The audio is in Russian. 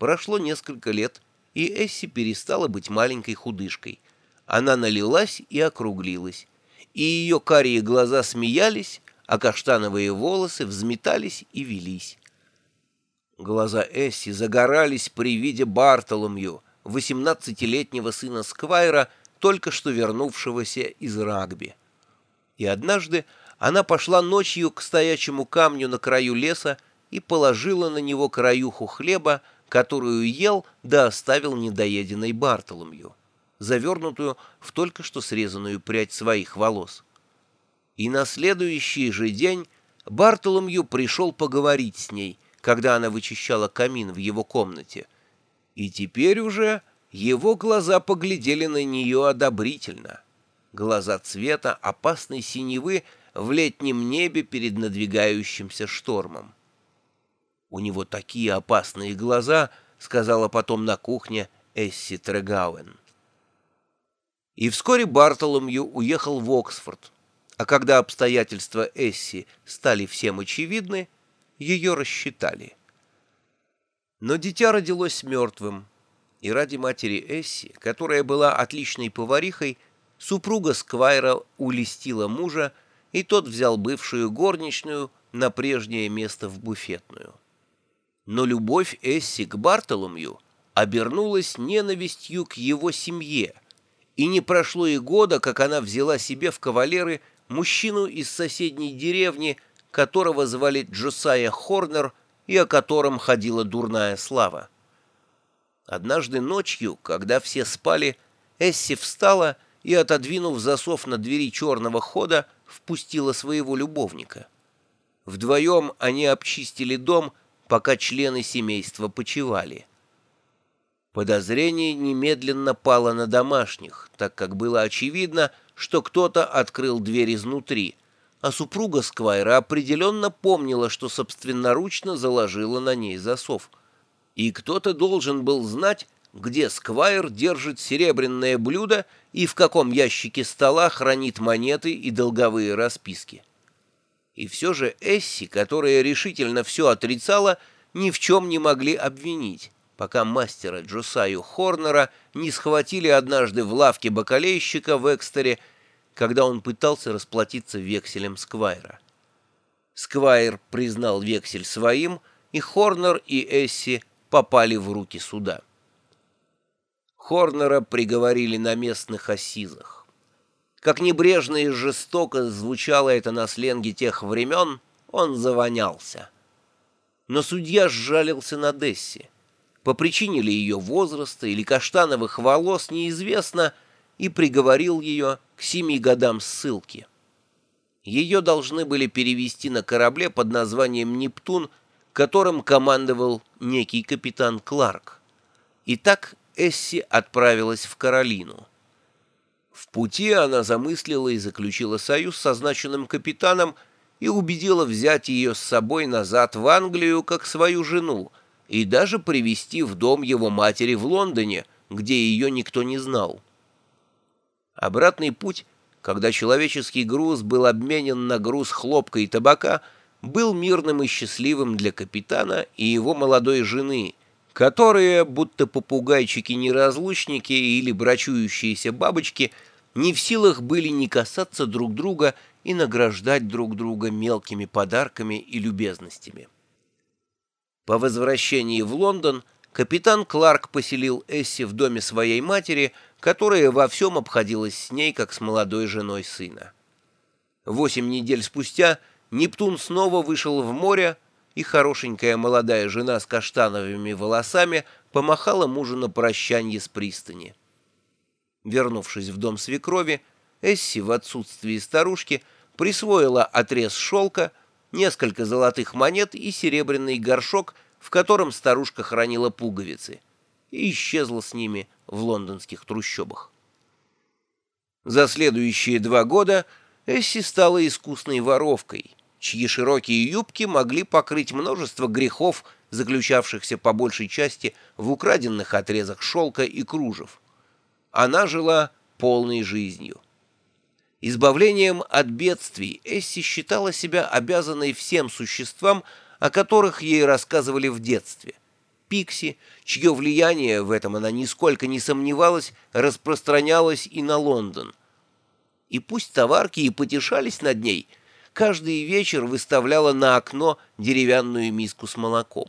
Прошло несколько лет, и Эсси перестала быть маленькой худышкой. Она налилась и округлилась, и ее карие глаза смеялись, а каштановые волосы взметались и велись. Глаза Эсси загорались при виде Бартоломью, восемнадцатилетнего сына Сквайра, только что вернувшегося из рагби. И однажды она пошла ночью к стоячему камню на краю леса и положила на него краюху хлеба, которую ел да оставил недоеденной Бартоломью, завернутую в только что срезанную прядь своих волос. И на следующий же день Бартоломью пришел поговорить с ней, когда она вычищала камин в его комнате. И теперь уже его глаза поглядели на нее одобрительно. Глаза цвета опасной синевы в летнем небе перед надвигающимся штормом. «У него такие опасные глаза», — сказала потом на кухне Эсси Трегауэн. И вскоре Бартоломью уехал в Оксфорд, а когда обстоятельства Эсси стали всем очевидны, ее рассчитали. Но дитя родилось мертвым, и ради матери Эсси, которая была отличной поварихой, супруга Сквайра улестила мужа, и тот взял бывшую горничную на прежнее место в буфетную. Но любовь Эсси к Бартоломью обернулась ненавистью к его семье, и не прошло и года, как она взяла себе в кавалеры мужчину из соседней деревни, которого звали Джосайя Хорнер и о котором ходила дурная слава. Однажды ночью, когда все спали, Эсси встала и, отодвинув засов на двери черного хода, впустила своего любовника. Вдвоем они обчистили дом, пока члены семейства почивали. Подозрение немедленно пало на домашних, так как было очевидно, что кто-то открыл дверь изнутри, а супруга Сквайра определенно помнила, что собственноручно заложила на ней засов. И кто-то должен был знать, где Сквайр держит серебряное блюдо и в каком ящике стола хранит монеты и долговые расписки. И все же Эсси, которая решительно все отрицала, ни в чем не могли обвинить, пока мастера Джусаю Хорнера не схватили однажды в лавке бакалейщика в Экстере, когда он пытался расплатиться векселем Сквайра. Сквайр признал вексель своим, и Хорнер и Эсси попали в руки суда. Хорнера приговорили на местных осизах. Как небрежно и жестоко звучало это на сленге тех времен, он завонялся. Но судья сжалился на Десси. По причине ли ее возраста или каштановых волос неизвестно, и приговорил ее к семи годам ссылки. Ее должны были перевести на корабле под названием «Нептун», которым командовал некий капитан Кларк. Итак, Эсси отправилась в Каролину. В пути она замыслила и заключила союз с означенным капитаном и убедила взять ее с собой назад в Англию как свою жену и даже привезти в дом его матери в Лондоне, где ее никто не знал. Обратный путь, когда человеческий груз был обменен на груз хлопка и табака, был мирным и счастливым для капитана и его молодой жены, которые, будто попугайчики-неразлучники или брачующиеся бабочки – не в силах были не касаться друг друга и награждать друг друга мелкими подарками и любезностями. По возвращении в Лондон капитан Кларк поселил Эсси в доме своей матери, которая во всем обходилась с ней, как с молодой женой сына. Восемь недель спустя Нептун снова вышел в море, и хорошенькая молодая жена с каштановыми волосами помахала мужу на прощанье с пристани. Вернувшись в дом свекрови, Эсси в отсутствии старушки присвоила отрез шелка, несколько золотых монет и серебряный горшок, в котором старушка хранила пуговицы, и исчезла с ними в лондонских трущобах. За следующие два года Эсси стала искусной воровкой, чьи широкие юбки могли покрыть множество грехов, заключавшихся по большей части в украденных отрезах шелка и кружев. Она жила полной жизнью. Избавлением от бедствий Эсси считала себя обязанной всем существам, о которых ей рассказывали в детстве. Пикси, чье влияние, в этом она нисколько не сомневалась, распространялось и на Лондон. И пусть товарки и потешались над ней, каждый вечер выставляла на окно деревянную миску с молоком.